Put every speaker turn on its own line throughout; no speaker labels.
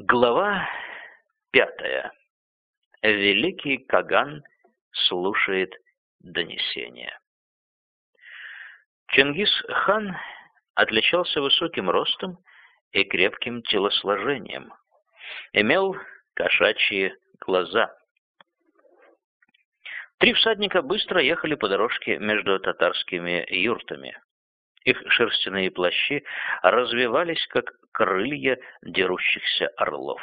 Глава пятая. Великий Каган слушает донесения. Чингис-хан отличался высоким ростом и крепким телосложением. Имел кошачьи глаза. Три всадника быстро ехали по дорожке между татарскими юртами. Их шерстяные плащи развивались, как крылья дерущихся орлов.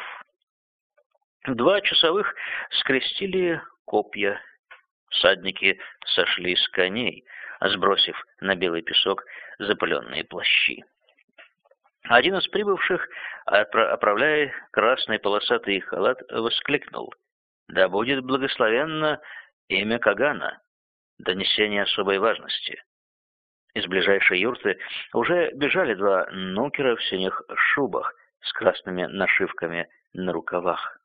Два часовых скрестили копья. Всадники сошли с коней, сбросив на белый песок запыленные плащи. Один из прибывших, оправляя красный полосатый халат, воскликнул. «Да будет благословенно имя Кагана, донесение особой важности». Из ближайшей юрты уже бежали два нукера в синих шубах с красными нашивками на рукавах.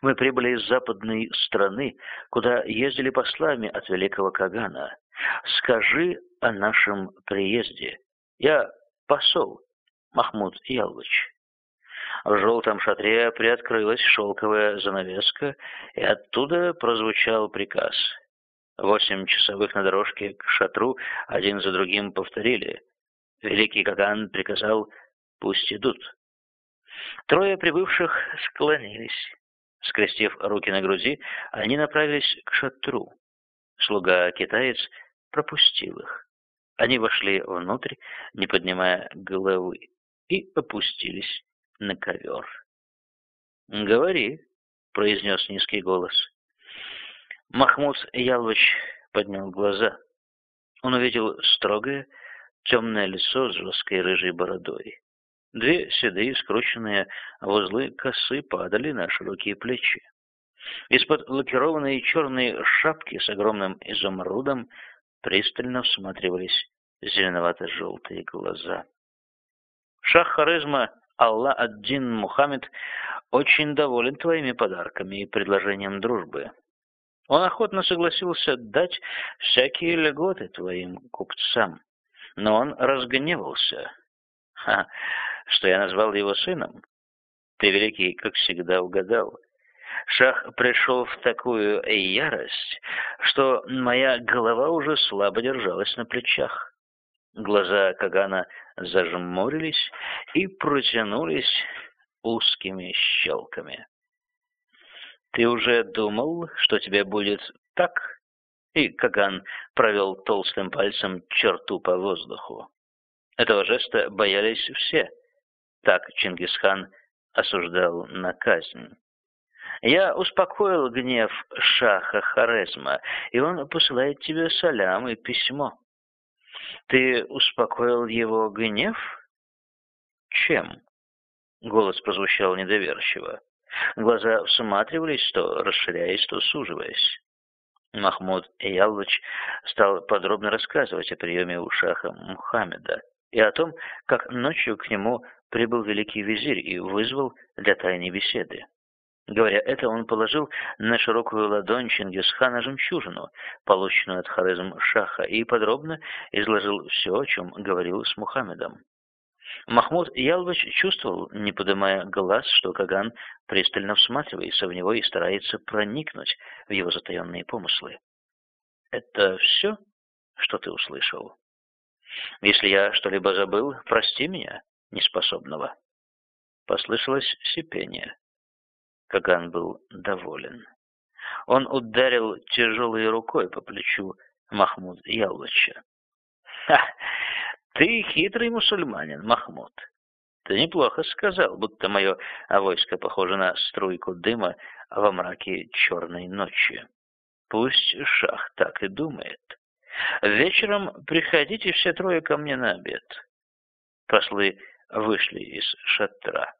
Мы прибыли из западной страны, куда ездили послами от великого Кагана. Скажи о нашем приезде. Я посол, Махмуд Ялвыч. В желтом шатре приоткрылась шелковая занавеска, и оттуда прозвучал приказ — Восемь часовых на дорожке к шатру один за другим повторили. Великий Каган приказал «пусть идут». Трое прибывших склонились. Скрестив руки на груди, они направились к шатру. Слуга-китаец пропустил их. Они вошли внутрь, не поднимая головы, и опустились на ковер. «Говори», — произнес низкий голос. Махмуд Ялович поднял глаза. Он увидел строгое, темное лицо с жесткой рыжей бородой. Две седые, скрученные возлы косы падали на широкие плечи. Из-под лакированной черной шапки с огромным изумрудом пристально всматривались зеленовато-желтые глаза. Шах Харизма Аллах Аддин Мухаммед очень доволен твоими подарками и предложением дружбы. Он охотно согласился дать всякие льготы твоим купцам, но он разгневался. Ха, что я назвал его сыном? Ты, великий, как всегда, угадал. Шах пришел в такую ярость, что моя голова уже слабо держалась на плечах. Глаза Кагана зажмурились и протянулись узкими щелками. Ты уже думал, что тебе будет так? И Каган провел толстым пальцем черту по воздуху. Этого жеста боялись все. Так Чингисхан осуждал на казнь. Я успокоил гнев Шаха Хорезма, и он посылает тебе салям и письмо. Ты успокоил его гнев? Чем? Голос прозвучал недоверчиво. Глаза всматривались, то расширяясь, то суживаясь. Махмуд Ялович стал подробно рассказывать о приеме у шаха Мухаммеда и о том, как ночью к нему прибыл великий визирь и вызвал для тайной беседы. Говоря это, он положил на широкую ладонь Чингисхана жемчужину, полученную от Хорезм Шаха, и подробно изложил все, о чем говорил с Мухаммедом. Махмуд Ялвач чувствовал, не поднимая глаз, что Каган пристально всматривается в него и старается проникнуть в его затаенные помыслы. «Это все, что ты услышал? Если я что-либо забыл, прости меня, неспособного». Послышалось сипение. Каган был доволен. Он ударил тяжелой рукой по плечу Махмуд Ялвача. «Ха! Ты хитрый мусульманин, Махмуд. Ты неплохо сказал, будто мое войско похоже на струйку дыма во мраке черной ночи. Пусть шах так и думает. Вечером приходите все трое ко мне на обед. Послы вышли из шатра.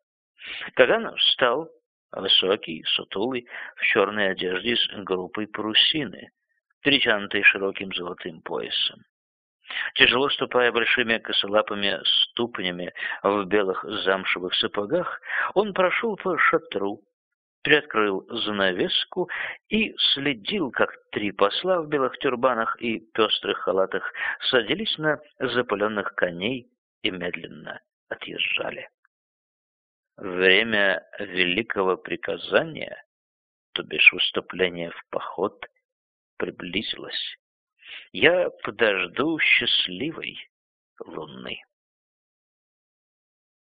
Каган встал, высокий, сутулый, в черной одежде с группой парусины, перетянутой широким золотым поясом. Тяжело ступая большими косолапыми ступнями в белых замшевых сапогах, он прошел по шатру, приоткрыл занавеску и следил, как три посла в белых тюрбанах и пестрых халатах садились на запыленных коней и медленно отъезжали. Время великого приказания, то бишь выступления в поход, приблизилось. Я подожду счастливой луны.